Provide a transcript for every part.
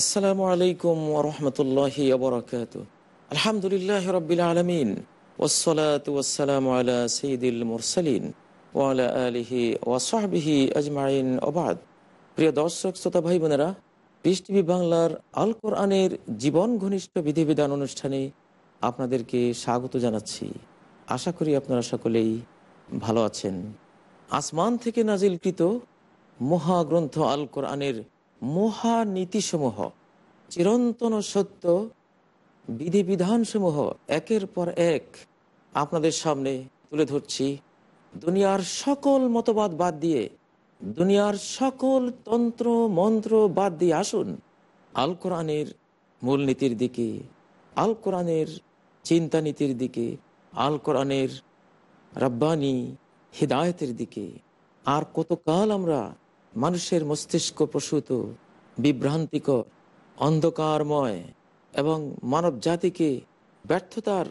আসসালামু আলাইকুম ওরহমতুল্লাহি আবরকাত আলহামদুলিল্লাহ রবিল আলমিন। ওসলাত ওসালাম আলা সঈদুল মুরসালিন ওয়ালা আলিহি ওয়াসাহবিহি আজমাইন। ওবাদ প্রিয় দর্শক, শ্রোতা ভাই বোনেরা, পিস টিভি বাংলার আল কোরআনের জীবন ঘনিষ্ঠ বিধিবিধান অনুষ্ঠানে আপনাদেরকে স্বাগত জানাচ্ছি। আশা করি আপনারা সকলেই ভালো আছেন। আসমান থেকে নাজিলকৃত মহাগ্রন্থ আল কোরআনের মহানীতিসমূহ, চিরন্তন সত্য, বিধিবিধানসমূহ একের পর এক আপনাদের সামনে তুলে ধরছি। দুনিয়ার সকল মতবাদ বাদ দিয়ে, দুনিয়ার সকল তন্ত্র, মন্ত্র বাদ দিয়ে আসুন আল কোরআনের মূলনীতির দিকে আল কোরআনের চিন্তানীতির দিকে আল কোরআনের রব্বানি হৃদায়তের দিকে। আর কতকাল আমরা মানুষের মস্তিষ্ক প্রসূত বিভ্রান্তিকর অন্ধকারময় এবং মানব জাতিকে ব্যর্থতার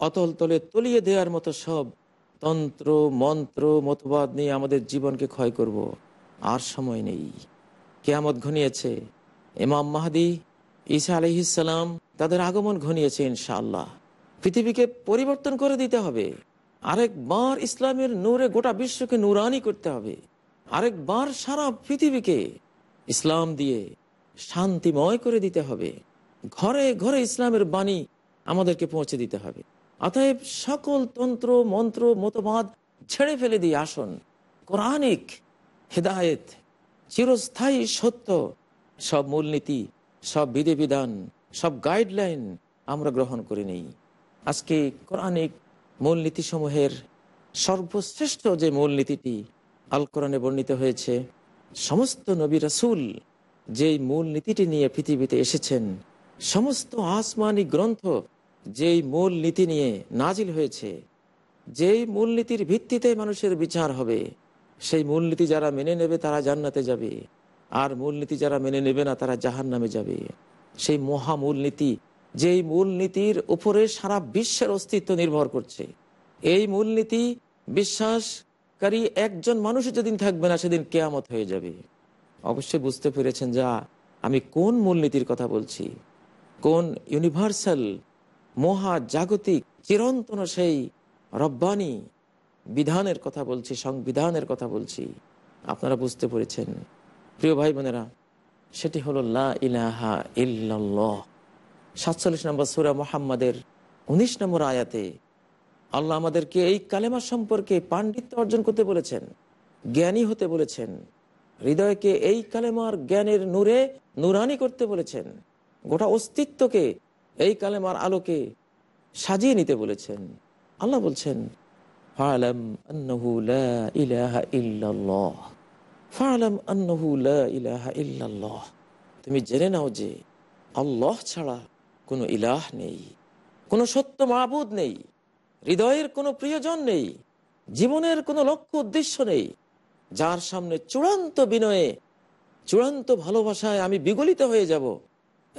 অতল তলে তলিয়ে দেওয়ার মতো সব তন্ত্র, মন্ত্র, মতবাদ নিয়ে আমাদের জীবনকে ক্ষয় করব। আর সময় নেই। কেয়ামত ঘনিয়েছে। ইমাম মাহাদি ঈসা আলহিসাল্লাম তাদের আগমন ঘনিয়েছে ইনশাআল্লাহ। পৃথিবীকে পরিবর্তন করে দিতে হবে। আরেকবার ইসলামের নূরে গোটা বিশ্বকে নুরানি করতে হবে। আরেকবার সারা পৃথিবীকে ইসলাম দিয়ে শান্তিময় করে দিতে হবে। ঘরে ঘরে ইসলামের বাণী আমাদেরকে পৌঁছে দিতে হবে। অতএব সকল তন্ত্র, মন্ত্র, মতবাদ ছেড়ে ফেলে দিয়ে আসুন। কোরআনিক হেদায়েত, চিরস্থায়ী সত্য, সব মূলনীতি, সব বিধিবিধান, সব গাইডলাইন আমরা গ্রহণ করে নেই। আজকে কোরআনিক মূলনীতিসমূহের সর্বশ্রেষ্ঠ যে মূলনীতিটি আল কোরআনে বর্ণিত হয়েছে, সমস্ত নবী রাসুল যেই মূল নীতিটি নিয়ে পৃথিবীতে এসেছেন, সমস্ত আসমানি গ্রন্থ যেই মূল নীতি নিয়ে নাজিল হয়েছে, যেই মূলনীতির ভিত্তিতে মানুষের বিচার হবে, সেই মূলনীতি যারা মেনে নেবে তারা জান্নাতে যাবে, আর মূলনীতি যারা মেনে নেবে না তারা জাহান নামে যাবে। সেই মহা মূলনীতি যেই মূলনীতির উপরে সারা বিশ্বের অস্তিত্ব নির্ভর করছে, এই মূলনীতি বিশ্বাসকারী একজন মানুষ যেদিন থাকবে না, সেদিন কেয়ামত হয়ে যাবে। অবশ্যই বুঝতে পেরেছেন যা আমি কোন মূলনীতির কথা বলছি। কোন ইউনিভার্সাল মহা জাগতিক চিরন্তন সেই রব্বানি বিধানের কথা বলছি, সংবিধানের কথা বলছি। আপনারা বুঝতে পেরেছেন। প্রিয় ভাই বোনেরা সেটি হলো লা ইলাহা ইল্লাল্লাহ। সাতচল্লিশ নম্বর সুরা মোহাম্মদের উনিশ নম্বর আয়াতে আল্লাহ আমাদেরকে এই কালেমা সম্পর্কে পাণ্ডিত্য অর্জন করতে বলেছেন, জ্ঞানী হতে বলেছেন, হৃদয়কে এই কালেমার জ্ঞানের নূরে নুরানি করতে বলেছেন, গোটা অস্তিত্বকে এই কালেমার আলোকে সাজিয়ে নিতে বলেছেন। আল্লাহ বলছেন লা ইলাহা লা ইলাহা তুমি জেনে নাও যে আল্লাহ ছাড়া কোনো ইলাহ নেই, কোনো সত্য মাহবুদ নেই। হৃদয়ের কোনো প্রিয়জন নেই, জীবনের কোনো লক্ষ্য উদ্দেশ্য নেই। যার সামনে চূড়ান্ত বিনয়ে, চূড়ান্ত ভালোবাসায় আমি বিগলিত হয়ে যাব,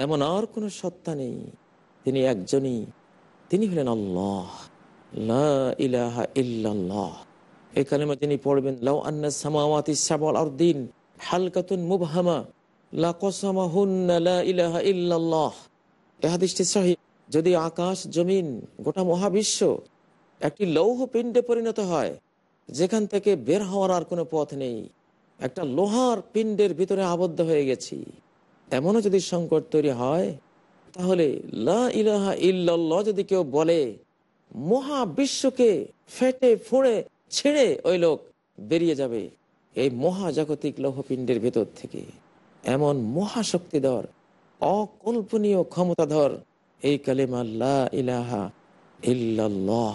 এমন আর কোনো সত্তা নেই। তিনি একজনই, তিনি হলেন আল্লাহ। ইলাহা ইল্লাল্লাহ। এই তিনি পড়বেন, লাউ আন্না সামাওয়াতি সাবাল আরদিন হালকাতুন মুবহামা লা কসামাহুন্না লা ইলাহা ইল্লাল্লাহ। এ হাদিসটি যদি আকাশ, জমিন, গোটা মহাবিশ্ব একটি লৌহ পিণ্ডে পরিণত হয়। যেখান থেকে বের হওয়ার আর কোনো পথ নেই। একটা লোহার পিণ্ডের ভিতরে আবদ্ধ হয়ে গেছি। এমনও যদি সংকট তৈরি হয়, তাহলে লা ইলাহা যদি কেউ বলে, মহাবিশ্বকে ফেটে ফুঁড়ে ছেড়ে ওই লোক বেরিয়ে যাবে এই মহাজাগতিক লৌহপিণ্ডের ভেতর থেকে। এমন মহাশক্তিধর, অকল্পনীয় ক্ষমতাধর এই কালেমা লা ইলাহা ইল্লাল্লাহ।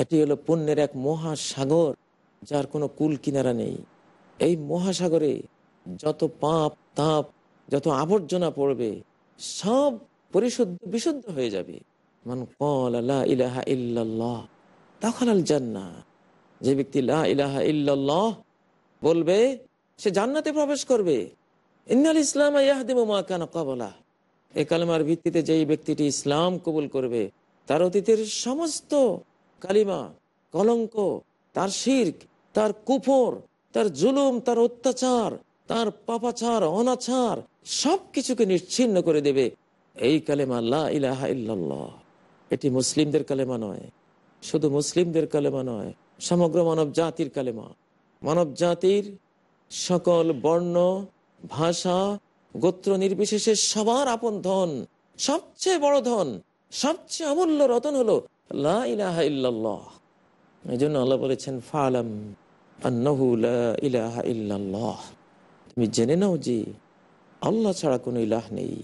এটি হলো পুণ্যের এক মহাসাগর, যার কোনো কুল কিনারা নেই। এই মহাসাগরে যত পাপ, তাপ, যত আবর্জনা পড়বে, সব পরিশুদ্ধ, বিশুদ্ধ হয়ে যাবে। যে ব্যক্তি ইলাহা বলবে, সে জান্নাতে প্রবেশ করবে। ইন্নাল ইসলাম ইয়াহদিমু মা কানা কাবলা এই কালেমার ভিত্তিতে যেই ব্যক্তিটি ইসলাম কবুল করবে, তার অতীতের সমস্ত কালিমা, কলঙ্ক, তার শির্ক, তার কুফর, তার জুলুম, তার অত্যাচার, তার পাপাচার, অনাচার সব কিছুকে নিশ্চিন্ন করে দেবে। এই কালেমা ইল্লাল্লাহ। এটি মুসলিমদের কালেমা নয়। শুধু মুসলিমদের কালেমা নয়, সমগ্র মানব জাতির কালেমা। মানব জাতির সকল বর্ণ, ভাষা, গোত্র নির্বিশেষে সবার আপন ধন, সবচেয়ে বড় ধন, সবচেয়ে অমূল্য রতন হলো লা ইলাহা আল্লাহ বলেছেন লা ইলাহা তুমি জেনে নাও যে আল্লাহ ছাড়া কোনো ইলাহ নেই।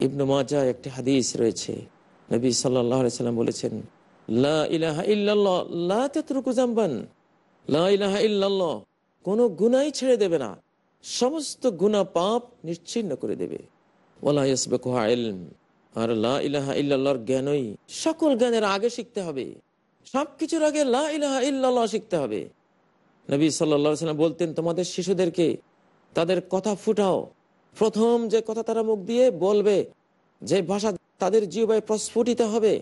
ইবনু মাজা একটি হাদিস রয়েছে। নবী সাল্লাম বলেছেন, লা ইলাহা ইল্লাল্লাহ, লা লা ইলাহা কোনো গুনাই ছেড়ে দেবে না। সমস্ত গুণা পাপ নিশ্চিন্ন করে দেবে। ওলা ইয়াসবিকুহা ইলম। আর লা ইলাহা ইল্লাল্লাহর জ্ঞানই সকল জ্ঞানের আগে শিখতে হবে। সবকিছুর আগে লা ইলাহা ইল্লাল্লাহ শিখতে হবে। নবী সাল্লা সাল্লাম বলতেন, তোমাদের শিশুদেরকে তাদের কথা ফুটাও। প্রথম যে কথা তারা মুখ দিয়ে বলবে, যে ভাষা তাদের জীবায় প্রস্ফুটিত হবে,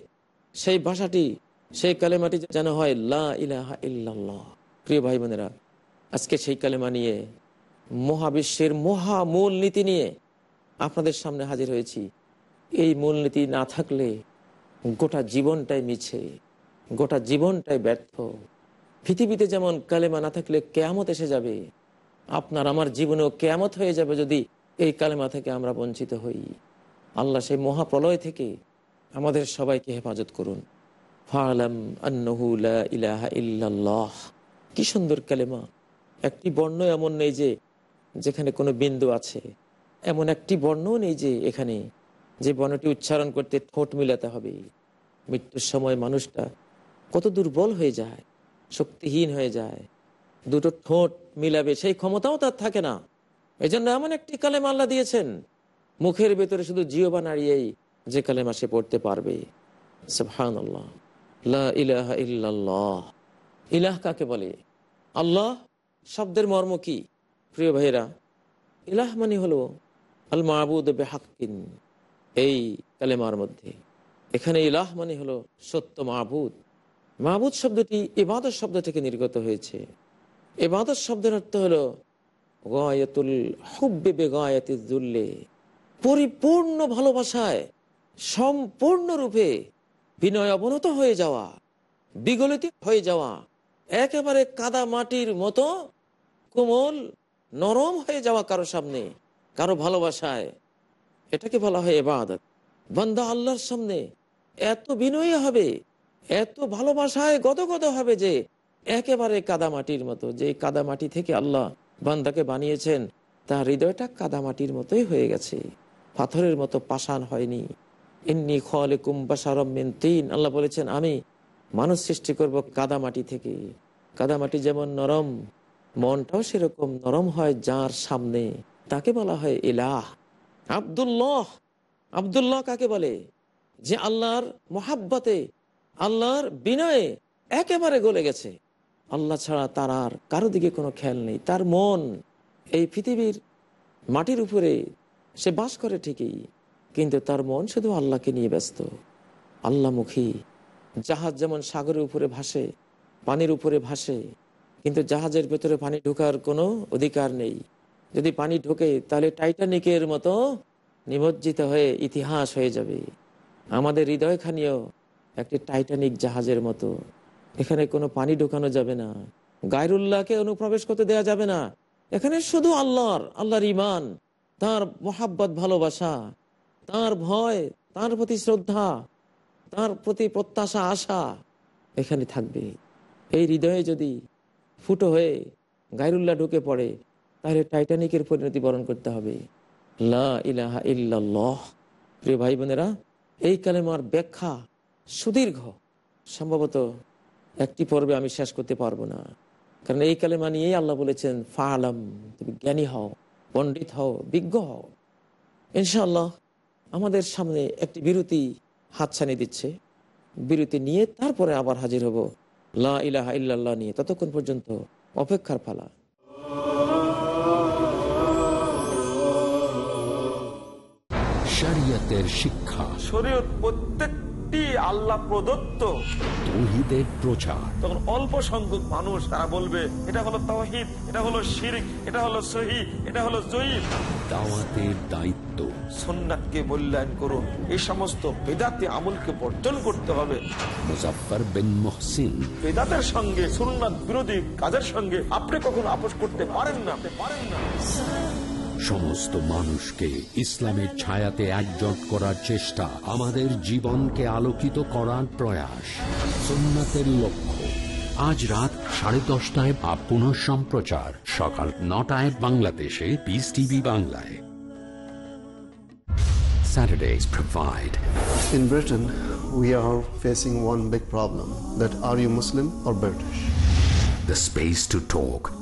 সেই ভাষাটি, সেই কালেমাটি যেন হয় লা ইলাহা ইল্লাল্লাহ। প্রিয় ভাই বোনেরা আজকে সেই কালেমা নিয়ে মহাবিশ্বের মহা মূল নীতি নিয়ে আপনাদের সামনে হাজির হয়েছি। এই মূলনীতি না থাকলে গোটা জীবনটাই মিছে, গোটা জীবনটাই ব্যর্থ। পৃথিবীতে যেমন কালেমা না থাকলে কেয়ামত এসে যাবে, আপনার আমার জীবনেও কেয়ামত হয়ে যাবে যদি এই কালেমা থেকে আমরা বঞ্চিত হই। আল্লাহ সেই মহাপ্রলয় থেকে আমাদের সবাইকে হেফাজত করুন। ইলাহা কি সুন্দর কালেমা। একটি বর্ণ এমন নেই যে, যেখানে কোনো বিন্দু আছে। এমন একটি বর্ণও নেই যে, এখানে যে বর্ণটি উচ্চারণ করতে ঠোঁট মিলাতে হবে। মৃত্যুর সময় মানুষটা কত দুর্বল হয়ে যায়, শক্তিহীন হয়ে যায়। দুটো ঠোঁট মিলাবে সেই ক্ষমতাও তার থাকে না। এই জন্য এমন একটি কালেমা আল্লাহ দিয়েছেন, মুখের ভেতরে শুধু জিওবা নাড়িয়েই যে কালেমা সে পড়তে পারবে। আল্লাহ ইলাহা ইলাহ কাকে বলে? আল্লাহ শব্দের মর্ম কি? প্রিয় ভাইরা ইলাহ মানে হলো আল মাহবুদ বেহাক্কিন। এই কালেমার মধ্যে। এখানে ইলাহ মানে হলো সত্য মাহবুদ মাহবুদ শব্দটি ইবাদত শব্দ থেকে নির্গত হয়েছে। ইবাদত শব্দের অর্থ হলো গয়াতুল হুব্বে বেগায়াতিজুল্লে পরিপূর্ণ ভালোবাসায় সম্পূর্ণরূপে বিনয় অবনত হয়ে যাওয়া, বিগলিত হয়ে যাওয়া, একেবারে কাদা মাটির মতো কোমল, নরম হয়ে যাওয়া কারও সামনে, কারও ভালোবাসায় এটাকে বলা হয় এবাদত বান্দা আল্লাহর সামনে এত বিনয়ী হবে, এত ভালোবাসায় গদগদ হবে যে একেবারে কাদামাটির মতো, যে কাদামাটি থেকে আল্লাহ বান্দাকে বানিয়েছেন, তার হৃদয়টা কাদামাটির মতোই হয়ে গেছে। পাথরের মতো পাষাণ হয়নি। এমনি খলে কুম্বাসারমিন তিন। আল্লাহ বলেছেন, আমি মানুষ সৃষ্টি করব কাদামাটি থেকে। কাদামাটি যেমন নরম, মনটাও সেরকম নরম হয় যার সামনে। তাকে বলা হয় ইলাহ। আবদুল্লাহ আবদুল্লাহ কাকে বলে? যে আল্লাহর মোহাব্বতে, আল্লাহর বিনয়ে একেবারে গলে গেছে। আল্লাহ ছাড়া তার আর কারও দিকে কোনো খেয়াল নেই। তার মন এই পৃথিবীর মাটির উপরে, সে বাস করে ঠিকই, কিন্তু তার মন শুধু আল্লাহকে নিয়ে ব্যস্ত। আল্লাহমুখী, জাহাজ যেমন সাগরের উপরে ভাসে, পানির উপরে ভাসে, কিন্তু জাহাজের ভেতরে পানি ঢোকার কোনো অধিকার নেই। যদি পানি ঢোকে, তাহলে টাইটানিকের মতো নিমজ্জিত হয়ে ইতিহাস হয়ে যাবে। আমাদের হৃদয়খানিও একটি টাইটানিক জাহাজের মতো। এখানে কোনো পানি ঢোকানো যাবে না। গায়রুল্লাহকে অনুপ্রবেশ করতে দেয়া যাবে না। এখানে শুধু আল্লাহর আল্লাহর ইমান তার মোহাব্বত, ভালোবাসা, তার ভয়, তার প্রতি শ্রদ্ধা, তার প্রতি প্রত্যাশা, আশা এখানে থাকবে। এই হৃদয়ে যদি ফুটো হয়ে গায়রুল্লাহ ঢুকে পড়ে তাহলে টাইটানিকের পরিণতি বরণ করতে হবে। ইলাহা প্রিয় ভাই বোনেরা, এই কালেমার ব্যাখ্যা সুদীর্ঘ। সম্ভবত একটি পর্বে আমি শেষ করতে পারব না। কারণ এই কালেমা নিয়েই আল্লাহ বলেছেন, ফালাম, তুমি জ্ঞানী হও, পণ্ডিত হও, বিজ্ঞ হও। ইনশাআল্লাহ আমাদের সামনে একটি বিরতি হাতছানি দিচ্ছে। বিরতি নিয়ে তারপরে আবার হাজির হব। লা ইলাহা ইল্লাল্লাহ নিয়ে ততক্ষণ পর্যন্ত অপেক্ষার পালা। শরিয়তের শিক্ষা। শরীয়ত প্রত্যেকটি আল্লাহ প্রদত্ত। তৌহিদের প্রচার। তখন অল্প সংখ্যক মানুষ তারা বলবে এটা হলো তহিদ এটা হলো শিরিক এটা হলো সহি এটা হলো জয়ীফ। দাওয়াতের দায়িত্ব। সোননাথকে মূল্যায়ন করুন। এই সমস্ত বেদাতে আমলকে বর্জন করতে হবে। মুজাফফর বিন মহসিন। বেদাতের সঙ্গে বিরোধী কাজের সঙ্গে আপনি কখনো আপোষ করতে পারেন না। পারেন না। সমস্ত মানুষকে ইসলামের ছায়াতে একজট করার চেষ্টা আমাদের জীবনকে আলোকিত করার প্রয়াস। সোমনাথের লক্ষ্য। আজ রাত সাড়ে দশটায় বা পুনঃ সম্প্রচার। সকাল নটায় বাংলাদেশে পিস টিভি বাংলায়। Saturdays provide. In Britain, we are facing one big problem that are you Muslim or British? the space to talk.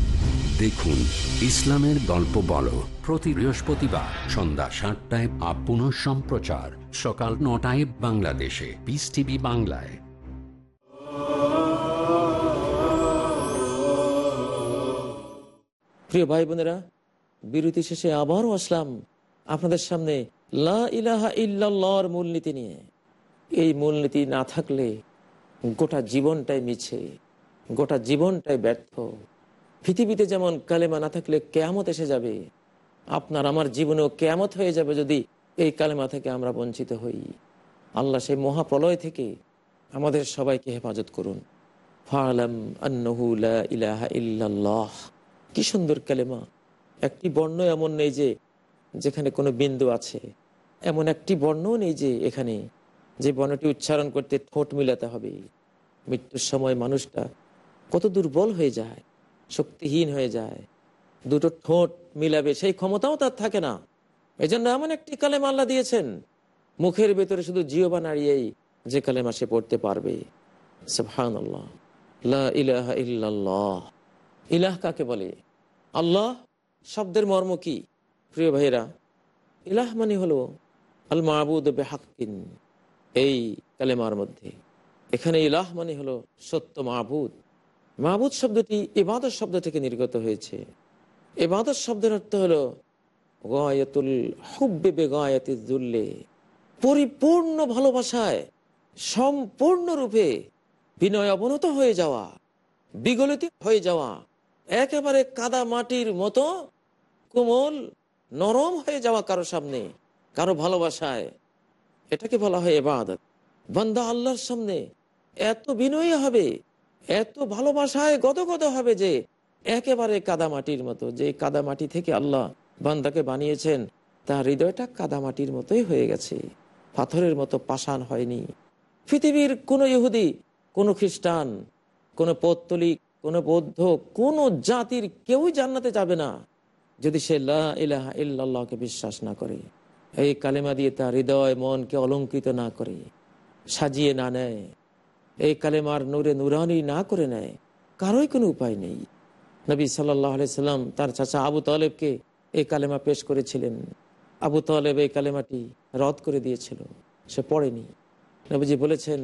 দেখুন ইসলামের গল্প বলো। প্রতি বৃহস্পতিবার সন্ধ্যা সাতটায় আপ পুনঃ সম্প্রচার। সকাল নটায় বাংলাদেশে। পিস টিভি বাংলায়। প্রিয় ভাই বোনেরা, বিরতি শেষে আবারও আসলাম আপনাদের সামনে লা মূলনীতি নিয়ে। এই মূলনীতি না থাকলে গোটা জীবনটাই মিছে, গোটা জীবনটাই ব্যর্থ। পৃথিবীতে যেমন কালেমা না থাকলে কেয়ামত এসে যাবে, আপনার আমার জীবনেও কেয়ামত হয়ে যাবে যদি এই কালেমা থেকে আমরা বঞ্চিত হই। আল্লাহ সেই মহাপ্রলয় থেকে আমাদের সবাইকে হেফাজত করুন। ইলাহা কি সুন্দর কালেমা। একটি বর্ণ এমন নেই যে যেখানে কোনো বিন্দু আছে। এমন একটি বর্ণও নেই যে এখানে যে বর্ণটি উচ্চারণ করতে ঠোঁট মিলাতে হবে। মৃত্যুর সময় মানুষটা কত দুর্বল হয়ে যায়। শক্তিহীন হয়ে যায়। দুটো ঠোঁট মিলাবে, সেই ক্ষমতাও তার থাকে না। এই জন্য এমন একটি কালেমা আল্লাহ দিয়েছেন, মুখের ভেতরে শুধু জিওবা নাড়িয়েই যে কালেমা সে পড়তে পারবে। ইলাহা কাকে বলে? আল্লাহ শব্দের মর্ম কি? প্রিয় ভাইরা ইলাহ মানে হলো আল মাহবুদ বেহাক্কিন, এই কালেমার মধ্যে। এখানে ইলাহ মানে হলো সত্য মাহবুদ মাহবুদ শব্দটি ইবাদত শব্দ থেকে নির্গত হয়েছে। ইবাদত শব্দের অর্থ হলো, গয়াতুল হুব্বে বেগায়াতি জুল্লে পরিপূর্ণ ভালোবাসায়, সম্পূর্ণরূপে বিনয় অবনত হয়ে যাওয়া, বিগলিত হয়ে যাওয়া, একেবারে কাদা মাটির মতো কোমল, নরম হয়ে যাওয়া কারও সামনে, কারও ভালোবাসায়। এটাকে বলা হয় এবাদত বান্দা আল্লাহর সামনে এত বিনয়ী হবে এত ভালোবাসায় গদগদ হবে যে একেবারে কাদামাটির মতো, যে কাদামাটি থেকে আল্লাহ বান্দাকে বানিয়েছেন, তার হৃদয়টা কাদামাটির মতোই হয়ে গেছে। পাথরের মতো পাষাণ হয়নি। পৃথিবীর কোনো ইহুদি, কোনো খ্রিস্টান, কোনো পৌত্তলিক, কোনো বৌদ্ধ, কোনো জাতির কেউই জান্নাতে যাবে না, যদি সে লা ইলাহা ইল্লাল্লাহকে বিশ্বাস না করে। এই কালেমা দিয়ে তার হৃদয় মনকে অলঙ্কৃত না করে, সাজিয়ে না নেয়। এই কালেমার নূরে নুরানি না করে নেয়, কারোই কোনো উপায় নেই। নবী সাল্লাহ সাল্লাম তার চাচা আবু তালেবকে এই কালেমা পেশ করেছিলেন। আবু তালেব এই কালেমাটি রদ করে দিয়েছিল, সে পড়েনি। নবীজি বলেছেন,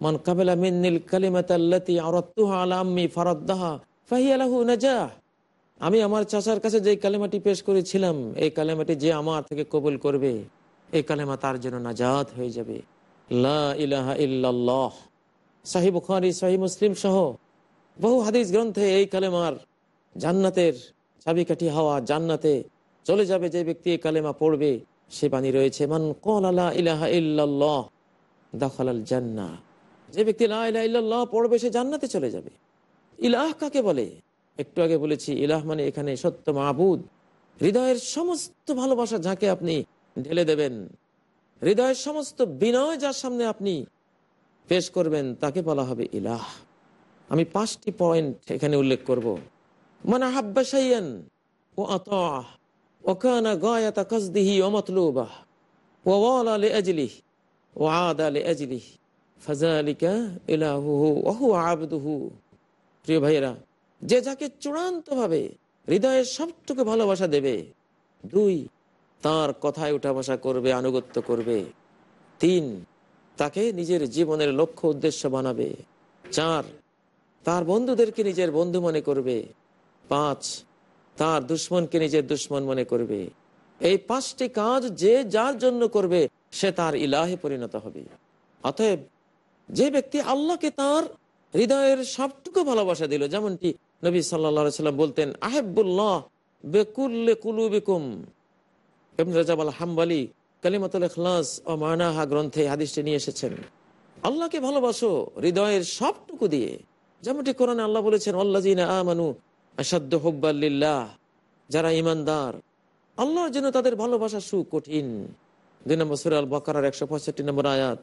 মন কাবেলা মিন্নিল কালিমাতাল্লাতি আরাত্তুহা আলা আম্মি ফারাদ্দাহা ফাহিয়া লাহু নাজাহ। আমি আমার চাচার কাছে যে কালেমাটি পেশ করেছিলাম, এই কালেমাটি যে আমার থেকে কবুল করবে, এই কালেমা তার জন্য নাজাত হয়ে যাবে। লা ইলাহা ইল্লাল্লাহ। সাহি বুখারি, সাহি মুসলিম সহ বহু হাদিস গ্রন্থে এই কালেমার জান্নাতের চাবিকাঠি হাওয়া জান্নাতে চলে যাবে। যে ব্যক্তি এই কালেমা পড়বে, সে বাণী রয়েছে, মান দখলাল জান্না। যে ব্যক্তি লা পড়বে, সে জান্নাতে চলে যাবে। ইলাহ কাকে বলে? একটু আগে বলেছি, ইলাহ মানে এখানে সত্য মাহবুদ হৃদয়ের সমস্ত ভালোবাসা যাকে আপনি ঢেলে দেবেন, হৃদয়ের সমস্ত বিনয় যার সামনে আপনি পেশ করবেন, তাকে বলা হবে ইলাহ। আমি পাঁচটি পয়েন্ট এখানে উল্লেখ করব। মানে হাব্বাসাইয়ান ও আতাহ ওকানা গায়াতা কাসদিহি ও আদা লি আজলিহ ফাজালিকা প্রিয় যে যাকে চূড়ান্তভাবে হৃদয়ের ভালোবাসা দেবে, দুই, তার কথায় উঠা বসা করবে, আনুগত্য করবে। তিন তাকে নিজের জীবনের লক্ষ্য উদ্দেশ্য বানাবে। চার, তার বন্ধুদেরকে নিজের বন্ধু মনে করবে। পাঁচ, তার দুশ্মনকে নিজের দুশ্মন মনে করবে। এই পাঁচটি কাজ যে যার জন্য করবে, সে তার ইলাহে পরিণত হবে। অতএব, যে ব্যক্তি আল্লাহকে তার হৃদয়ের সবটুকু ভালোবাসা দিল, যেমনটি নবী সাল্লা সাল্লাম বলতেন আহেবুল্লাহ বেকুল্লে কুলুবিকুম। রাজাব আল হাম্বালি কালিমাতুল ইখলাস ও মানাহা গ্রন্থে হাদিসটি নিয়ে এসেছেন। আল্লাহকে ভালোবাসো হৃদয়ের সবটুকু দিয়ে। যেমনটি কোরআনে আল্লাহ বলেছেন আল্লাজিনা আমানু আসাদ্দ হব্বাল্লিল্লাহ যারা ইমানদার আল্লাহর জন্য তাদের ভালোবাসা সু কঠিন দুই নম্বর সুর আল বকার একশো পঁয়ষট্টি নম্বর আয়াত।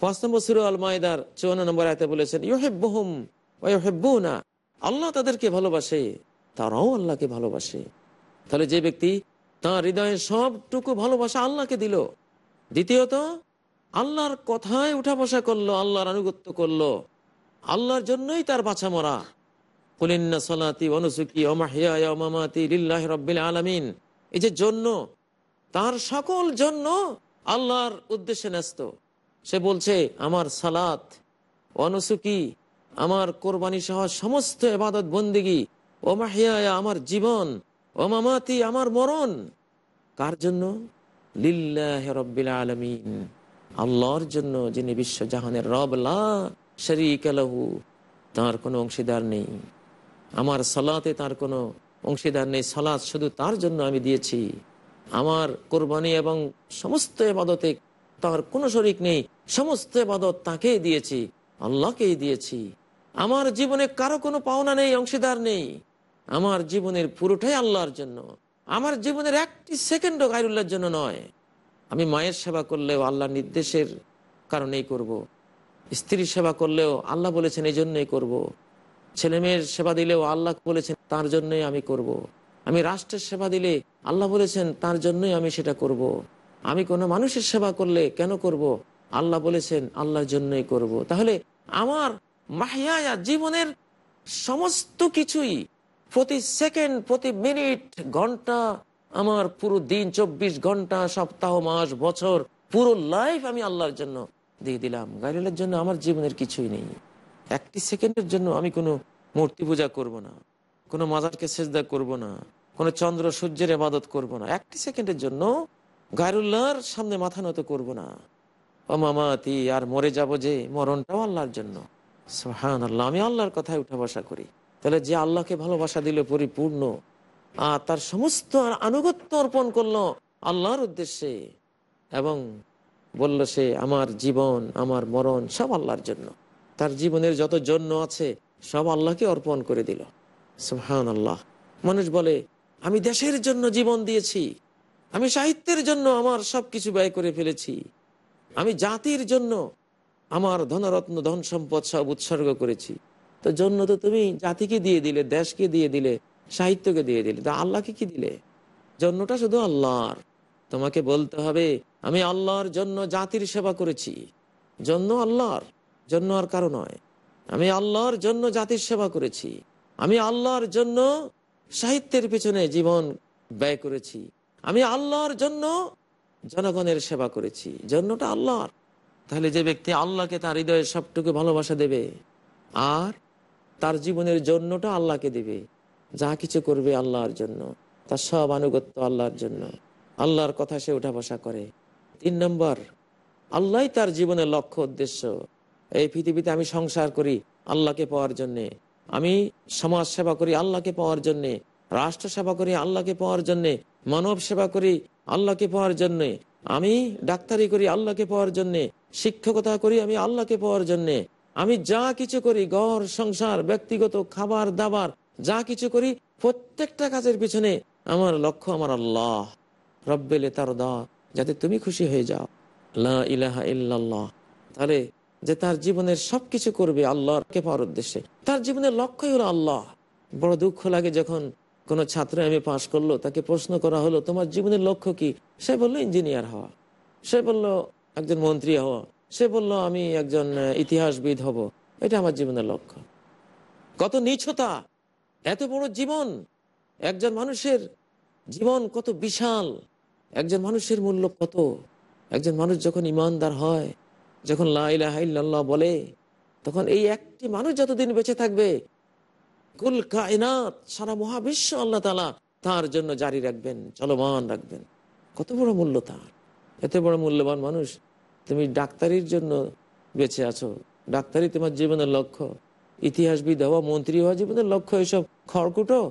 পাঁচ নম্বর সুর আল মায়দার চৌন্ন নম্বর আয়াতে বলেছেন ইহেব্বহুম না আল্লাহ তাদেরকে ভালোবাসে, তারাও আল্লাহকে ভালোবাসে। তাহলে যে ব্যক্তি তার হৃদয়ে সবটুকু ভালোবাসা আল্লাহকে দিল। দ্বিতীয়ত, আল্লাহর কথায় উঠা বসা করল, আল্লাহর আনুগত্য করল। আল্লাহর জন্যই তার বাছা মরা। এই যে জন্য, তার সকল জন্য আল্লাহর উদ্দেশ্যে ন্যস্ত। সে বলছে, আমার সালাত আমার সমস্ত এবাদত আমার জীবন ওমামাতি আমার মরণ। কার জন্য? আলমিন। আল্লাহর জন্য যিনি বিশ্ব জাহানের রব, লা তার কোনো অংশীদার নেই। আমার সালাতে তার কোনো অংশীদার নেই। সালাত শুধু তার জন্য আমি দিয়েছি। আমার কোরবানি এবং সমস্ত এবাদতে তার কোনো শরিক নেই। সমস্ত এবাদত তাকেই দিয়েছি, আল্লাহকেই দিয়েছি। আমার জীবনে কারও কোনো পাওনা নেই, অংশীদার নেই। আমার জীবনের পুরোটাই আল্লাহর জন্য আমার জীবনের একটি সেকেন্ডও গাইরুল্লাহর জন্য নয় আমি মায়ের সেবা করলেও আল্লাহ নির্দেশের কারণেই করব। স্ত্রীর সেবা করলেও আল্লাহ বলেছেন, এই জন্যই করব। ছেলে মেয়ের সেবা দিলেও আল্লাহ বলেছেন, তার জন্যই আমি করব। আমি রাষ্ট্রের সেবা দিলে আল্লাহ বলেছেন, তার জন্যই আমি সেটা করব। আমি কোনো মানুষের সেবা করলে কেন করব। আল্লাহ বলেছেন, আল্লাহর জন্যই করব। তাহলে আমার মাহিয়া জীবনের সমস্ত কিছুই প্রতি সেকেন্ড, প্রতি মিনিট ঘণ্টা আমার পুরো দিন, চব্বিশ ঘণ্টা, সপ্তাহ, মাস, বছর, পুরো লাইফ আমি আল্লাহর জন্য দিয়ে দিলাম। গাইরুলের জন্য আমার জীবনের কিছুই নেই। একটি সেকেন্ডের জন্য আমি কোনো মূর্তি পূজা করব না, কোনো মাজারকে সেজদা করব না, কোনো চন্দ্র সূর্যের এবাদত করব না। একটি সেকেন্ডের জন্য গায়রুল্লাহর সামনে মাথা নত করব না। ও মামাতি, আর মরে যাব যে মরণটাও আল্লাহর জন্য। হান আল্লাহ আমি আল্লাহর কথায় উঠা বসা করি। তাহলে যে আল্লাহকে ভালোবাসা দিল, পরিপূর্ণ, আর তার সমস্ত আনুগত্য অর্পণ করল আল্লাহর উদ্দেশ্যে এবং বলল সে আমার জীবন, আমার মরণ সব আল্লাহর জন্য। তার জীবনের যত জন্য আছে, সব আল্লাহকে অর্পণ করে দিল। সুহান আল্লাহ মানুষ বলে, আমি দেশের জন্য জীবন দিয়েছি, আমি সাহিত্যের জন্য আমার সব কিছু ব্যয় করে ফেলেছি, আমি জাতির জন্য আমার ধনরত্ন ধন সম্পদ সব উৎসর্গ করেছি। তো জন্য তো তুমি জাতিকে দিয়ে দিলে, দেশকে দিয়ে দিলে, সাহিত্যকে দিয়ে দিলে। তো আল্লাহকে কি দিলে? জন্যটা শুধু আল্লাহর। তোমাকে বলতে হবে, আমি আল্লাহর জন্য জাতির সেবা করেছি। জন্য আল্লাহর, জন্য আর কারও নয়। আমি আল্লাহর জন্য জাতির সেবা করেছি। আমি আল্লাহর জন্য সাহিত্যের পিছনে জীবন ব্যয় করেছি। আমি আল্লাহর জন্য জনগণের সেবা করেছি। জন্যটা আল্লাহর। তাহলে যে ব্যক্তি আল্লাহকে তার হৃদয়ের সবটুকু ভালোবাসা দেবে, আর তার জীবনের জন্যটা আল্লাহকে দিবে। যা কিছু করবে আল্লাহর জন্য। তার সব আনুগত্য আল্লাহর জন্য। আল্লাহর কথা সে উঠা বসা করে। তিন নম্বর আল্লাহ তার জীবনের লক্ষ্য উদ্দেশ্য। এই পৃথিবীতে আমি সংসার করি আল্লাহকে পাওয়ার জন্যে। আমি সমাজ সেবা করি আল্লাহকে পাওয়ার জন্যে। রাষ্ট্র সেবা করি আল্লাহকে পাওয়ার জন্যে। মানব সেবা করি আল্লাহকে পাওয়ার জন্যে। আমি ডাক্তারি করি আল্লাহকে পাওয়ার জন্যে। শিক্ষকতা করি আমি আল্লাহকে পাওয়ার জন্যে। আমি যা কিছু করি, ঘর, সংসার, ব্যক্তিগত খাবার, দাবার, যা কিছু করি, প্রত্যেকটা কাজের পিছনে আমার লক্ষ্য আমার আল্লাহ। রব্বেলে তার যাতে তুমি খুশি হয়ে যাও। তাহলে যে তার জীবনের সবকিছু করবে আল্লাহকে পাওয়ার উদ্দেশ্যে। তার জীবনের লক্ষ্যই হলো আল্লাহ। বড় দুঃখ লাগে যখন কোনো ছাত্র এমএ পাশ করল, তাকে প্রশ্ন করা হলো, তোমার জীবনের লক্ষ্য কি? সে বলল, ইঞ্জিনিয়ার হওয়া। সে বলল, একজন মন্ত্রী হওয়া। সে বলল, আমি একজন ইতিহাসবিদ হব। এটা আমার জীবনের লক্ষ্য। কত নিছতা, এত বড় জীবন। একজন মানুষের জীবন কত বিশাল। একজন মানুষের মূল্য কত। একজন মানুষ যখন ইমানদার হয়, যখন লাইল্লাহ বলে, তখন এই একটি মানুষ যতদিন বেঁচে থাকবে, কুল কায়নাত, সারা মহাবিশ্ব আল্লাহ তালা তার জন্য জারি রাখবেন, চলমান রাখবেন। কত বড় মূল্য তার। এত বড় মূল্যবান মানুষ তুমি ডাক্তারির জন্য বেঁচে আছো। ডাক্তারি তোমার জীবনের লক্ষ্য। ইতিহাসবিদ হওয়া, মন্ত্রী হওয়া জীবনের লক্ষ্য এসব। খড়কুটো,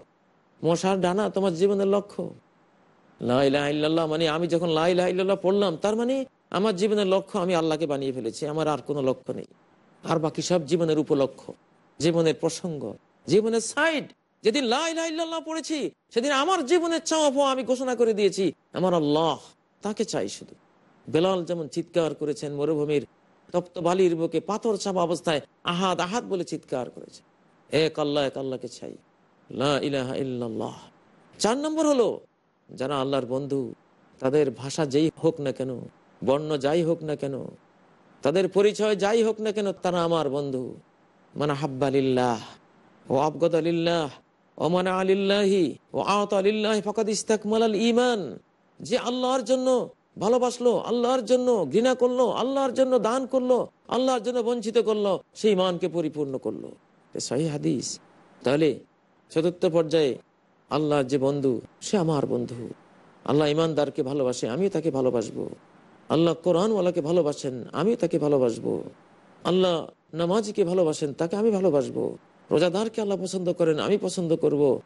মশার ডানা তোমার জীবনের লক্ষ্য। লাইল্লাহ মানে আমি যখন লাইল্লাহ পড়লাম, তার মানে আমার জীবনের লক্ষ্য আমি আল্লাহকে বানিয়ে ফেলেছি। আমার আর কোনো লক্ষ্য নেই। আর বাকি সব জীবনের উপলক্ষ জীবনের প্রসঙ্গ, জীবনের সাইড। যেদিন লাইল্লাহ পড়েছি, সেদিন আমার জীবনের চাওয়া আমি ঘোষণা করে দিয়েছি, আমার আল্লাহ তাকে চাই শুধু। বেলাল যেমন চিৎকার করেছেন মরুভূমির, তপ্ত বালির বুকে পাথর চাপা অবস্থায় আহাত আহাত বলে চিৎকার করেছে। এক আল্লাহ, এক আল্লাহকে চাই। ইলাহা চার নম্বর হলো, যারা আল্লাহর বন্ধু, তাদের ভাষা যেই হোক না কেন, বর্ণ যাই হোক না কেন, তাদের পরিচয় যাই হোক না কেন, তারা আমার বন্ধু। মানে হাব্বালিল্লাহ ও আবগত আলিল্লাহ ও মানে আলিল্লাহি ও আহত আলিল্লাহ ফকাত ইস্তাকমাল ইমান যে আল্লাহর জন্য ভালোবাসলো, আল্লাহর জন্য ঘৃণা করল, আল্লাহর জন্য দান করল, আল্লাহর জন্য বঞ্চিত করল, সেই ইমানকে পরিপূর্ণ করল। হাদিস। তাহলে চতুর্থ পর্যায়ে আল্লাহর যে বন্ধু, সে আমার বন্ধু। আল্লাহ ইমানদারকে ভালোবাসে, আমিও তাকে ভালোবাসবো। আল্লাহ কোরআনওয়ালাকে ভালোবাসেন, আমিও তাকে ভালোবাসবো। আল্লাহ নামাজিকে ভালোবাসেন, তাকে আমি ভালোবাসবো। রোজাদারকে আল্লাহ পছন্দ করেন, আমি পছন্দ করব।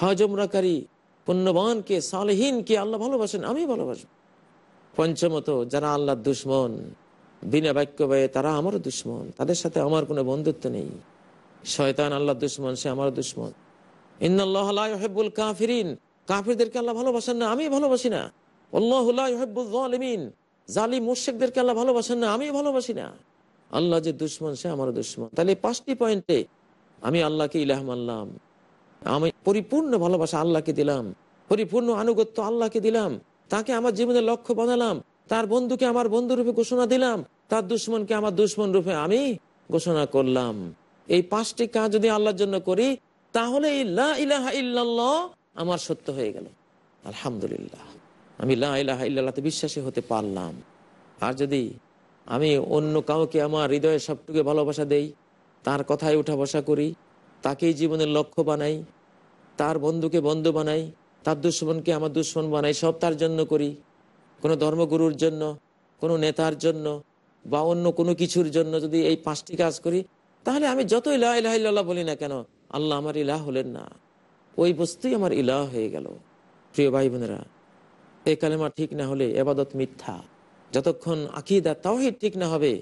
হজমরাকারী পুণ্যবানকে, সালেহীনকে আল্লাহ ভালোবাসেন আমি ভালোবাসবো। পঞ্চমত, যারা আল্লাহ দুশ্মন, বিনা বাক্য ব্যয়ে তারা আমারও দুশ্মন, তাদের সাথে আমার কোনো বন্ধুত্ব নেই। শয়তান আল্লাহর দুশ্মন, সে আমার দুশ্মন। ইন্নআল্লাহুল কাফিরিন, কাফিরদেরকে আল্লাহ ভালোবাসেন না আমি ভালোবাসি না। জালি আল্লাহ ভালোবাসেন না আমি আল্লাহ যে সে আমার দুশ্মন। তাহলে পাঁচটি পয়েন্টে আমি আল্লাহকে আমি পরিপূর্ণ ভালোবাসা আল্লাহকে দিলাম। পরিপূর্ণ আনুগত্য আল্লাহকে দিলাম। তাকে আমার জীবনের লক্ষ্য বানালাম। তার বন্ধুকে আমার বন্ধু রূপে ঘোষণা দিলাম। তার দুশ্মনকে আমার দুশ্মন রূপে আমি ঘোষণা করলাম। এই পাঁচটি কাজ যদি আল্লাহর জন্য করি, তাহলে আমার সত্য হয়ে গেল। আলহামদুলিল্লাহ। আমি লা ইলাহা ইল্লাল্লাহতে বিশ্বাসী হতে পারলাম। আর যদি আমি অন্য কাউকে আমার হৃদয়ে সবটুকু ভালোবাসা দেই, তার কথায় উঠা বসা করি, তাকেই জীবনের লক্ষ্য বানাই, তার বন্ধুকে বন্ধু বানাই তার দুশ্মনকে আমার দুশ্মন বানাই, সব তার জন্য করি। কোনো ধর্মগুরুর জন্য, কোনো নেতার জন্য, বা অন্য কোনো কিছুর জন্য যদি এই পাঁচটি কাজ করি, তাহলে আমি লাহ ইলাহ বলি না কেন, আল্লাহ আমার ইলাহ হলেন না। ওই বস্তুই আমার ইলাহ হয়ে গেল। প্রিয় ভাই বোনেরা, এই কালেমা ঠিক না হলে এবাদত মিথ্যা। যতক্ষণ আকিদা তাওহিদ ঠিক না হবে,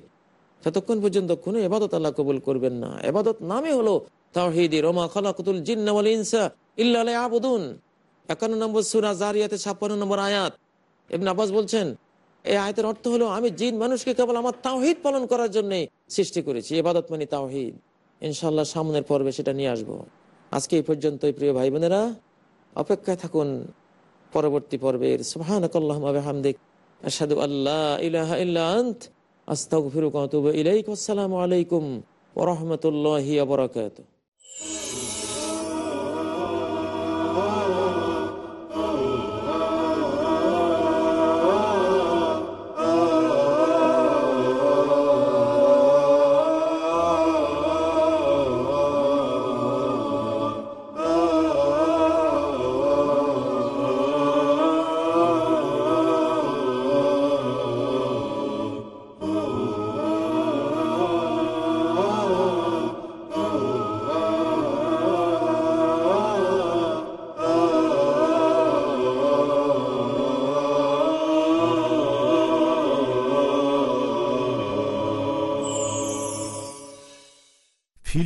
ততক্ষণ পর্যন্ত কোনো এবাদত আল্লাহ কবুল করবেন না। এবাদত নামে হলো তাওহিদি, রোমা খালাকুতুল জিন্নাওয়াল ইনসা ইল্লা আবুদুন একান্ন নম্বর সুরা জারিয়াতে ছাপ্পান্ন নম্বর আয়াত। এমন আব্বাস বলছেন, এই আয়তের অর্থ হলো আমি জিন মানুষকে কেবল আমার তাওহিদ পালন করার জন্য সৃষ্টি করেছি এবাদত মানে তাওহিদ। ইনশাল্লাহ সামনের পর্বে সেটা নিয়ে আসব। আজকে এই পর্যন্তই, প্রিয় ভাই বোনেরা। অপেক্ষায় থাকুন পরবর্তী পর্বের সুবহানাকাল্লাহুম্মা আশহাদু আল্লা ইলাহা আসসালামু আলাইকুম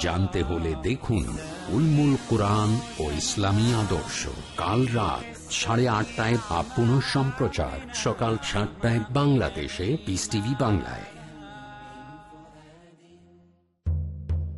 জানতে হলে দেখুন উলমুল কোরআন ও ইসলামী আদর্শ। কাল রাত সাড়ে আটটায় বা সম্প্রচার সকাল সাতটায় বাংলাদেশে পিস টিভি বাংলায়।